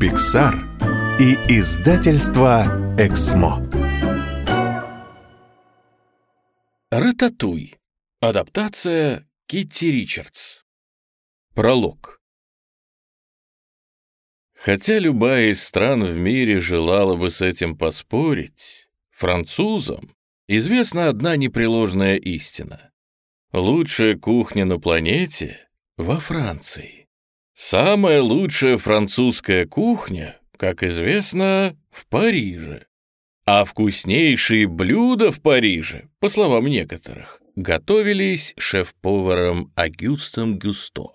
Pixar и издательство «Эксмо». Рататуй. Адаптация Китти Ричардс. Пролог. Хотя любая из стран в мире желала бы с этим поспорить, французам известна одна непреложная истина. Лучшая кухня на планете во Франции. Самая лучшая французская кухня, как известно, в Париже. А вкуснейшие блюда в Париже, по словам некоторых, готовились шеф-поваром Агюстом Гюсто.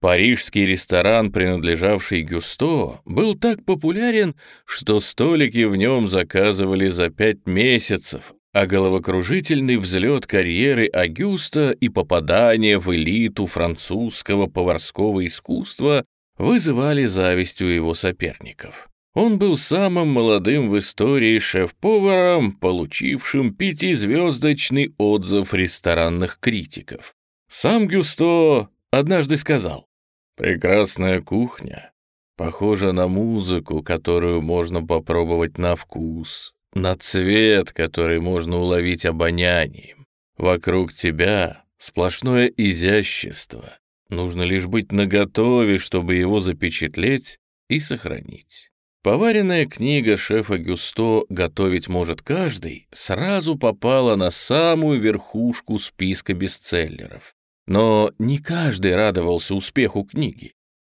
Парижский ресторан, принадлежавший Гюсто, был так популярен, что столики в нем заказывали за пять месяцев, а головокружительный взлет карьеры Агюста и попадание в элиту французского поварского искусства вызывали зависть у его соперников. Он был самым молодым в истории шеф-поваром, получившим пятизвездочный отзыв ресторанных критиков. Сам Гюсто однажды сказал, «Прекрасная кухня похожа на музыку, которую можно попробовать на вкус, на цвет, который можно уловить обонянием. Вокруг тебя сплошное изящество. Нужно лишь быть наготове, чтобы его запечатлеть и сохранить. Поваренная книга шефа Гюсто «Готовить может каждый» сразу попала на самую верхушку списка бестселлеров. Но не каждый радовался успеху книги.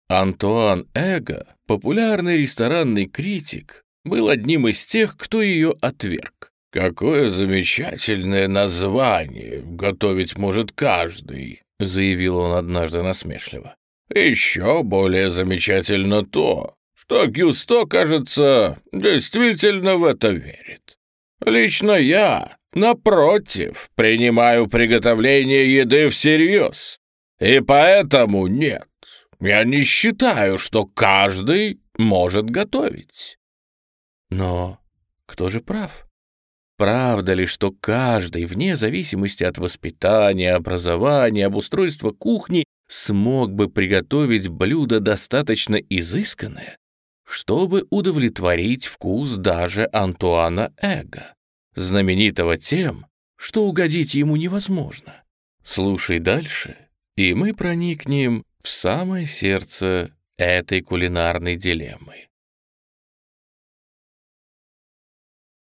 Антуан Эго, популярный ресторанный критик, был одним из тех, кто ее отверг. «Какое замечательное название! Готовить может каждый!» — заявил он однажды насмешливо. «Еще более замечательно то, что Гюсто, кажется, действительно в это верит. Лично я, напротив, принимаю приготовление еды всерьез, и поэтому нет, я не считаю, что каждый может готовить». Но кто же прав? Правда ли, что каждый, вне зависимости от воспитания, образования, обустройства кухни, смог бы приготовить блюдо достаточно изысканное, чтобы удовлетворить вкус даже Антуана Эго, знаменитого тем, что угодить ему невозможно? Слушай дальше, и мы проникнем в самое сердце этой кулинарной дилеммы.